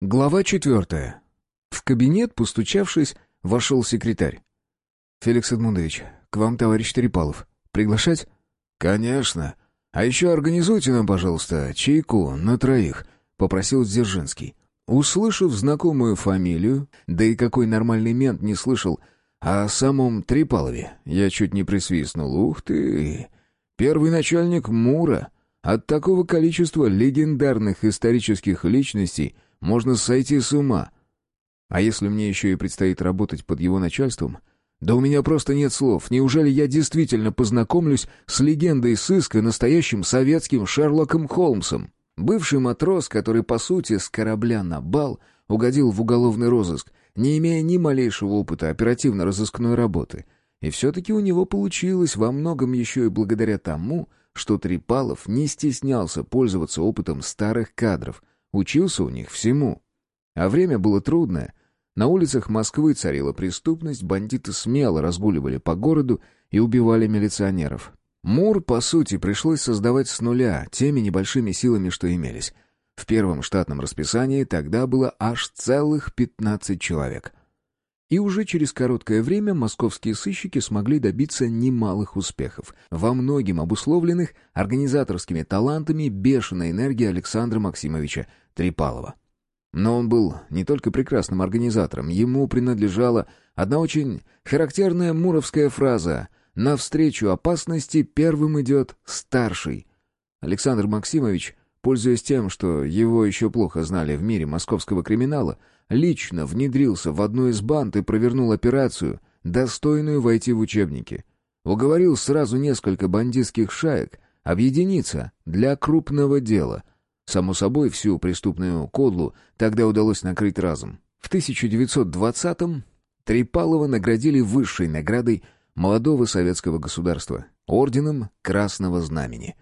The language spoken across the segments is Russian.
Глава четвертая. В кабинет, постучавшись, вошел секретарь. «Феликс Эдмундович, к вам товарищ Трепалов. Приглашать?» «Конечно. А еще организуйте нам, пожалуйста, чайку на троих», — попросил Дзержинский. Услышав знакомую фамилию, да и какой нормальный мент не слышал о самом Трепалове, я чуть не присвистнул. «Ух ты! Первый начальник МУРа! От такого количества легендарных исторических личностей — можно сойти с ума. А если мне еще и предстоит работать под его начальством? Да у меня просто нет слов. Неужели я действительно познакомлюсь с легендой сыска, настоящим советским Шерлоком Холмсом? Бывший матрос, который, по сути, с корабля на бал, угодил в уголовный розыск, не имея ни малейшего опыта оперативно-розыскной работы. И все-таки у него получилось во многом еще и благодаря тому, что Трипалов не стеснялся пользоваться опытом старых кадров, Учился у них всему. А время было трудное. На улицах Москвы царила преступность, бандиты смело разгуливали по городу и убивали милиционеров. Мур, по сути, пришлось создавать с нуля, теми небольшими силами, что имелись. В первом штатном расписании тогда было аж целых 15 человек. И уже через короткое время московские сыщики смогли добиться немалых успехов, во многим обусловленных организаторскими талантами бешеной энергии Александра Максимовича Трипалова. Но он был не только прекрасным организатором, ему принадлежала одна очень характерная муровская фраза «Навстречу опасности первым идет старший». Александр Максимович, пользуясь тем, что его еще плохо знали в мире московского криминала, лично внедрился в одну из банд и провернул операцию, достойную войти в учебники. Уговорил сразу несколько бандитских шаек объединиться для крупного дела. Само собой, всю преступную кодлу тогда удалось накрыть разом. В 1920-м Трипалова наградили высшей наградой молодого советского государства — орденом Красного Знамени.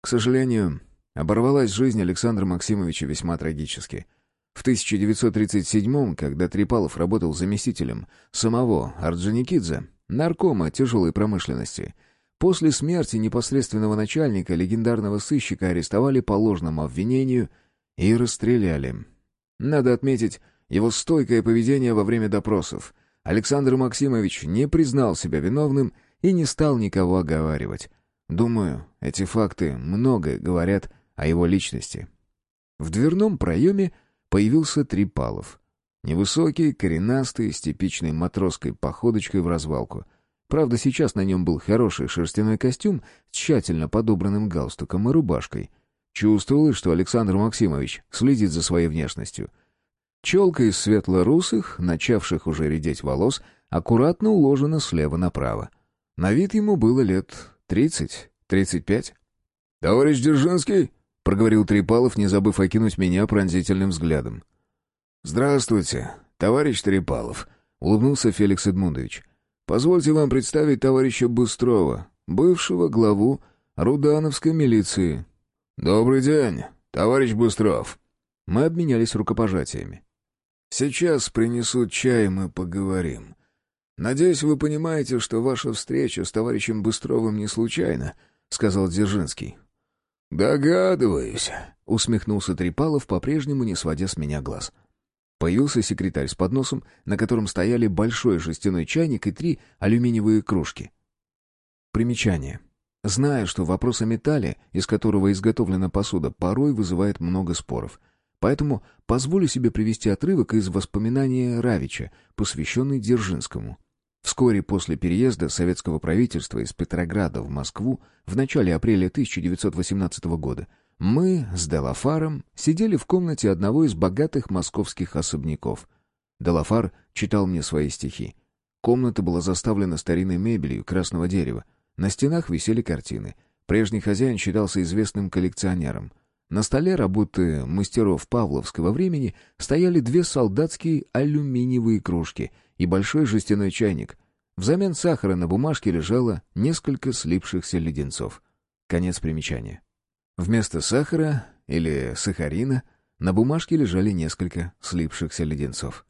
К сожалению, оборвалась жизнь Александра Максимовича весьма трагически — в 1937-м, когда Трипалов работал заместителем самого Орджоникидзе, наркома тяжелой промышленности, после смерти непосредственного начальника легендарного сыщика арестовали по ложному обвинению и расстреляли. Надо отметить его стойкое поведение во время допросов. Александр Максимович не признал себя виновным и не стал никого оговаривать. Думаю, эти факты многое говорят о его личности. В дверном проеме появился Трипалов. Невысокий, коренастый, с типичной матросской походочкой в развалку. Правда, сейчас на нем был хороший шерстяной костюм с тщательно подобранным галстуком и рубашкой. Чувствовалось, что Александр Максимович следит за своей внешностью. Челка из светло-русых, начавших уже редеть волос, аккуратно уложена слева направо. На вид ему было лет тридцать, тридцать пять. «Товарищ Дзержинский?» — проговорил Трепалов, не забыв окинуть меня пронзительным взглядом. «Здравствуйте, товарищ Трепалов», — улыбнулся Феликс Эдмундович. «Позвольте вам представить товарища Быстрова, бывшего главу Рудановской милиции». «Добрый день, товарищ Быстров». Мы обменялись рукопожатиями. «Сейчас принесут чай, мы поговорим. Надеюсь, вы понимаете, что ваша встреча с товарищем Быстровым не случайна», — сказал Дзержинский. «Догадываюсь», — усмехнулся Трипалов, по-прежнему не сводя с меня глаз. Появился секретарь с подносом, на котором стояли большой жестяной чайник и три алюминиевые кружки. Примечание. Знаю, что вопрос о металле, из которого изготовлена посуда, порой вызывает много споров. Поэтому позволю себе привести отрывок из воспоминания Равича, посвященный Дзержинскому. Вскоре после переезда советского правительства из Петрограда в Москву в начале апреля 1918 года мы с Делафаром сидели в комнате одного из богатых московских особняков. Делафар читал мне свои стихи. Комната была заставлена старинной мебелью красного дерева. На стенах висели картины. Прежний хозяин считался известным коллекционером. На столе работы мастеров павловского времени стояли две солдатские алюминиевые кружки — и большой жестяной чайник. Взамен сахара на бумажке лежало несколько слипшихся леденцов. Конец примечания. Вместо сахара или сахарина на бумажке лежали несколько слипшихся леденцов.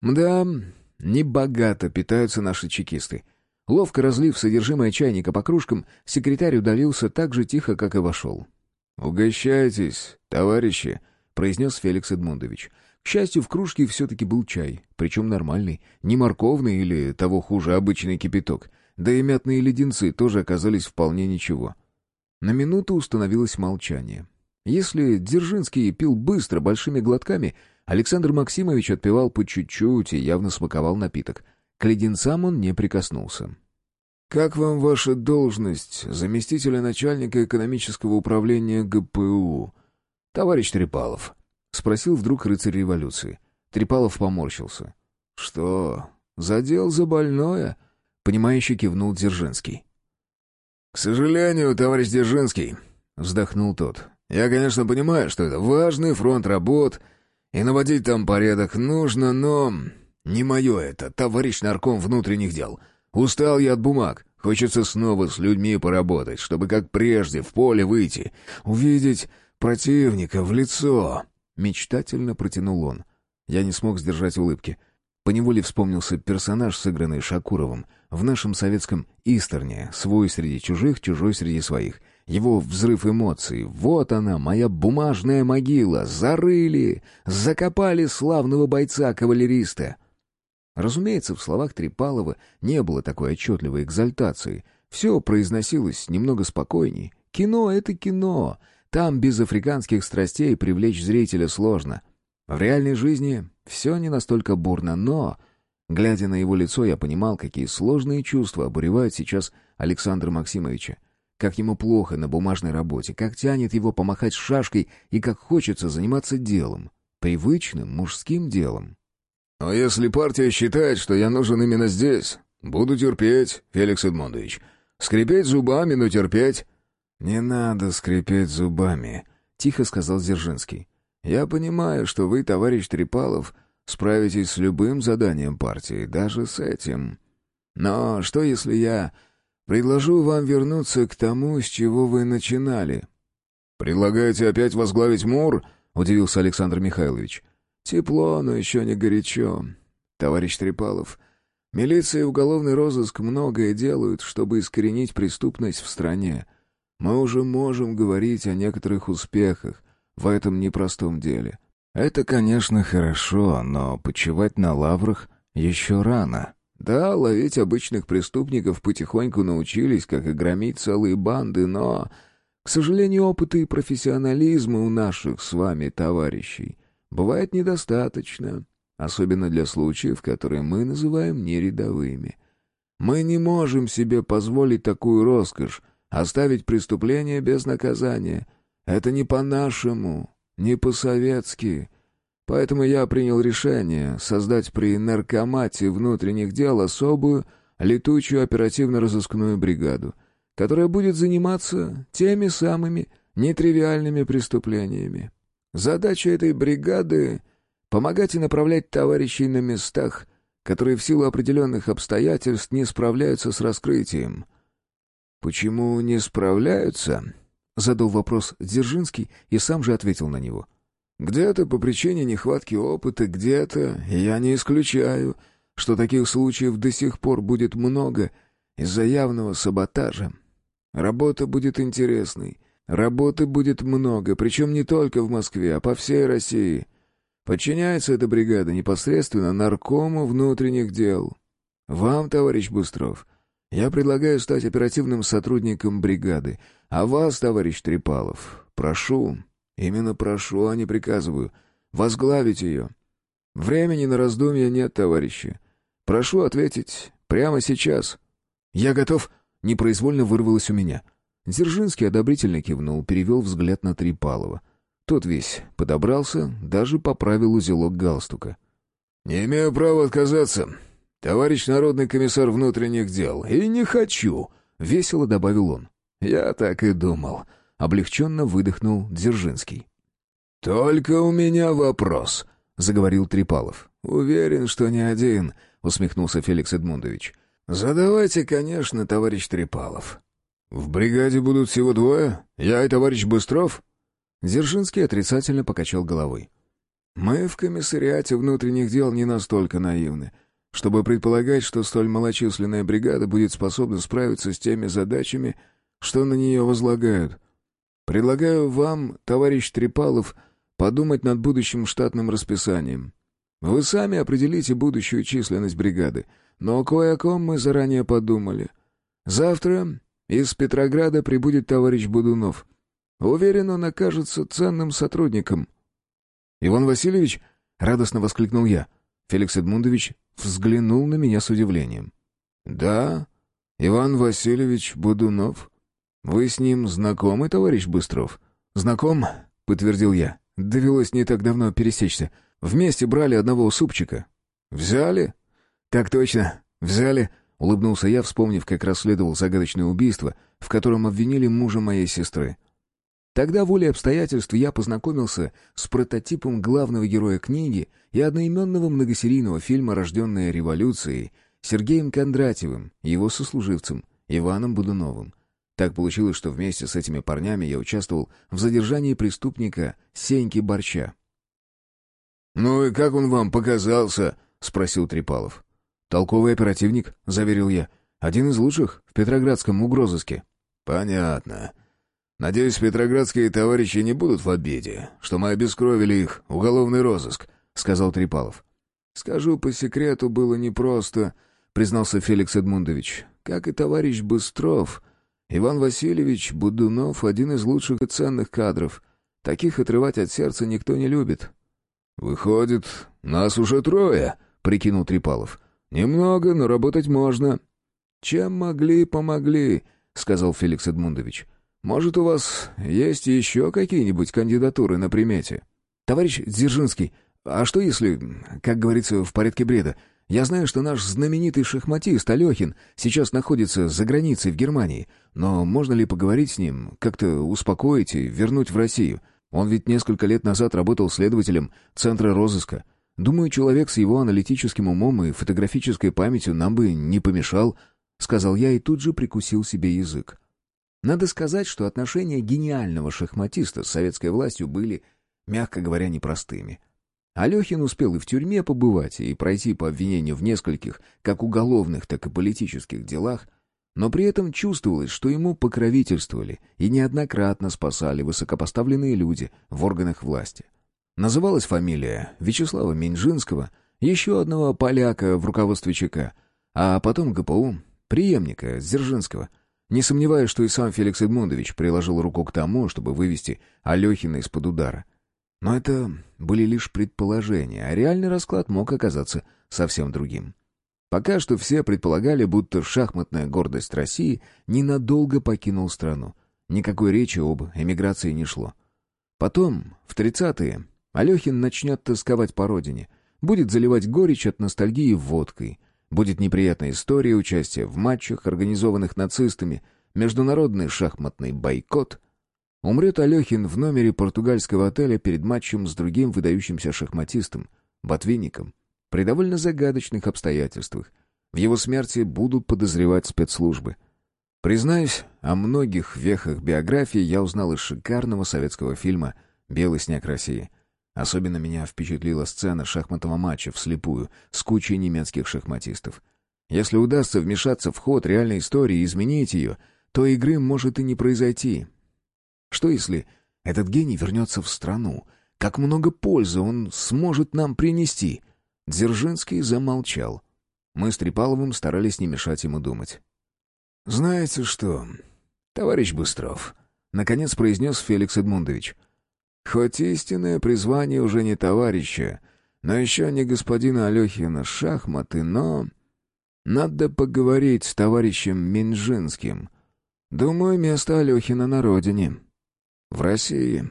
Мда, небогато питаются наши чекисты. Ловко разлив содержимое чайника по кружкам, секретарь удалился так же тихо, как и вошел. «Угощайтесь, товарищи», — произнес Феликс Эдмундович. К счастью, в кружке все-таки был чай, причем нормальный, не морковный или, того хуже, обычный кипяток. Да и мятные леденцы тоже оказались вполне ничего. На минуту установилось молчание. Если Дзержинский пил быстро, большими глотками, Александр Максимович отпивал по чуть-чуть и явно смаковал напиток. К леденцам он не прикоснулся. «Как вам ваша должность заместителя начальника экономического управления ГПУ, товарищ Трепалов?» — спросил вдруг рыцарь революции. Трепалов поморщился. «Что, задел за больное?» — понимающе кивнул Дзержинский. «К сожалению, товарищ Дзержинский», — вздохнул тот, — «я, конечно, понимаю, что это важный фронт работ, и наводить там порядок нужно, но не мое это, товарищ нарком внутренних дел». Устал я от бумаг. Хочется снова с людьми поработать, чтобы как прежде в поле выйти, увидеть противника в лицо. Мечтательно протянул он. Я не смог сдержать улыбки. Поневоле вспомнился персонаж, сыгранный Шакуровым в нашем советском «Истерне», свой среди чужих, чужой среди своих. Его взрыв эмоций. Вот она, моя бумажная могила. Зарыли, закопали славного бойца-кавалериста. Разумеется, в словах Трипалова не было такой отчетливой экзальтации. Все произносилось немного спокойней. Кино — это кино. Там без африканских страстей привлечь зрителя сложно. В реальной жизни все не настолько бурно, но... Глядя на его лицо, я понимал, какие сложные чувства обуревают сейчас Александра Максимовича. Как ему плохо на бумажной работе, как тянет его помахать шашкой и как хочется заниматься делом. Привычным мужским делом. «Но если партия считает, что я нужен именно здесь, буду терпеть, Феликс Эдмондович. Скрипеть зубами, но терпеть». «Не надо скрипеть зубами», — тихо сказал Дзержинский. «Я понимаю, что вы, товарищ Трепалов, справитесь с любым заданием партии, даже с этим. Но что, если я предложу вам вернуться к тому, с чего вы начинали?» «Предлагаете опять возглавить МУР?» — удивился Александр Михайлович. Тепло, но еще не горячо. Товарищ Трепалов, милиция и уголовный розыск многое делают, чтобы искоренить преступность в стране. Мы уже можем говорить о некоторых успехах в этом непростом деле. Это, конечно, хорошо, но почивать на лаврах еще рано. Да, ловить обычных преступников потихоньку научились, как и громить целые банды, но, к сожалению, опыта и профессионализма у наших с вами товарищей бывает недостаточно, особенно для случаев, которые мы называем нерядовыми. Мы не можем себе позволить такую роскошь, оставить преступление без наказания. Это не по-нашему, не по-советски. Поэтому я принял решение создать при наркомате внутренних дел особую летучую оперативно-розыскную бригаду, которая будет заниматься теми самыми нетривиальными преступлениями. Задача этой бригады — помогать и направлять товарищей на местах, которые в силу определенных обстоятельств не справляются с раскрытием. «Почему не справляются?» — задал вопрос Дзержинский и сам же ответил на него. «Где-то по причине нехватки опыта, где-то, я не исключаю, что таких случаев до сих пор будет много из-за явного саботажа. Работа будет интересной, Работы будет много, причем не только в Москве, а по всей России. Подчиняется эта бригада непосредственно наркому внутренних дел. Вам, товарищ Быстров, я предлагаю стать оперативным сотрудником бригады, а вас, товарищ Трепалов, прошу, именно прошу, а не приказываю, возглавить ее. Времени на раздумья нет, товарищи. Прошу ответить прямо сейчас. Я готов, непроизвольно вырвалось у меня — Дзержинский одобрительно кивнул, перевел взгляд на Трипалова. Тот весь подобрался, даже поправил узелок галстука. «Не имею права отказаться, товарищ народный комиссар внутренних дел, и не хочу», — весело добавил он. «Я так и думал», — облегченно выдохнул Дзержинский. «Только у меня вопрос», — заговорил Трипалов. «Уверен, что не один», — усмехнулся Феликс Эдмундович. «Задавайте, конечно, товарищ Трипалов. «В бригаде будут всего двое? Я и товарищ Быстров?» Дзержинский отрицательно покачал головой. «Мы в комиссариате внутренних дел не настолько наивны, чтобы предполагать, что столь малочисленная бригада будет способна справиться с теми задачами, что на нее возлагают. Предлагаю вам, товарищ Трепалов, подумать над будущим штатным расписанием. Вы сами определите будущую численность бригады, но кое о ком мы заранее подумали. Завтра из Петрограда прибудет товарищ Будунов. Уверен, он окажется ценным сотрудником». «Иван Васильевич?» — радостно воскликнул я. Феликс Эдмундович взглянул на меня с удивлением. «Да, Иван Васильевич Будунов. Вы с ним знакомы, товарищ Быстров?» «Знаком», — подтвердил я. «Довелось не так давно пересечься. Вместе брали одного супчика». «Взяли?» «Так точно, взяли», — улыбнулся я, вспомнив, как расследовал загадочное убийство, в котором обвинили мужа моей сестры. Тогда, волей обстоятельств, я познакомился с прототипом главного героя книги и одноименного многосерийного фильма «Рожденная революцией» Сергеем Кондратьевым его сослуживцем Иваном Будуновым. Так получилось, что вместе с этими парнями я участвовал в задержании преступника Сеньки Борча. «Ну и как он вам показался?» — спросил Трипалов. «Толковый оперативник», — заверил я. «Один из лучших в Петроградском угрозыске». «Понятно. Надеюсь, петроградские товарищи не будут в обиде, что мы обескровили их уголовный розыск», — сказал Трипалов. «Скажу по секрету, было непросто», — признался Феликс Эдмундович. «Как и товарищ Быстров, Иван Васильевич Будунов — один из лучших и ценных кадров. Таких отрывать от сердца никто не любит». «Выходит, нас уже трое», — прикинул Трипалов. «Немного, но работать можно». «Чем могли, помогли», — сказал Феликс Эдмундович. Может, у вас есть еще какие-нибудь кандидатуры на примете? Товарищ Дзержинский, а что если, как говорится, в порядке бреда, я знаю, что наш знаменитый шахматист Алехин сейчас находится за границей в Германии, но можно ли поговорить с ним, как-то успокоить и вернуть в Россию? Он ведь несколько лет назад работал следователем Центра розыска. Думаю, человек с его аналитическим умом и фотографической памятью нам бы не помешал, — сказал я и тут же прикусил себе язык. Надо сказать, что отношения гениального шахматиста с советской властью были, мягко говоря, непростыми. Алехин успел и в тюрьме побывать, и пройти по обвинению в нескольких, как уголовных, так и политических делах, но при этом чувствовалось, что ему покровительствовали и неоднократно спасали высокопоставленные люди в органах власти. Называлась фамилия Вячеслава Минжинского, еще одного поляка в руководстве ЧК, а потом ГПУ, преемника Дзержинского — не сомневаюсь, что и сам Феликс Эдмундович приложил руку к тому, чтобы вывести Алехина из-под удара. Но это были лишь предположения, а реальный расклад мог оказаться совсем другим. Пока что все предполагали, будто шахматная гордость России ненадолго покинул страну. Никакой речи об эмиграции не шло. Потом, в тридцатые, Алехин начнет тосковать по родине, будет заливать горечь от ностальгии водкой, Будет неприятная история участия в матчах, организованных нацистами, международный шахматный бойкот. Умрет Алехин в номере португальского отеля перед матчем с другим выдающимся шахматистом, Ботвинником, при довольно загадочных обстоятельствах. В его смерти будут подозревать спецслужбы. Признаюсь, о многих вехах биографии я узнал из шикарного советского фильма «Белый снег России», Особенно меня впечатлила сцена шахматного матча вслепую с кучей немецких шахматистов. Если удастся вмешаться в ход реальной истории и изменить ее, то игры может и не произойти. Что если этот гений вернется в страну? Как много пользы он сможет нам принести? Дзержинский замолчал. Мы с Трипаловым старались не мешать ему думать. «Знаете что, товарищ Быстров?» — наконец произнес Феликс Эдмундович. Хоть истинное призвание уже не товарища, но еще не господина Алехина шахматы, но... Надо поговорить с товарищем Минжинским. Думаю, место Алехина на родине. В России.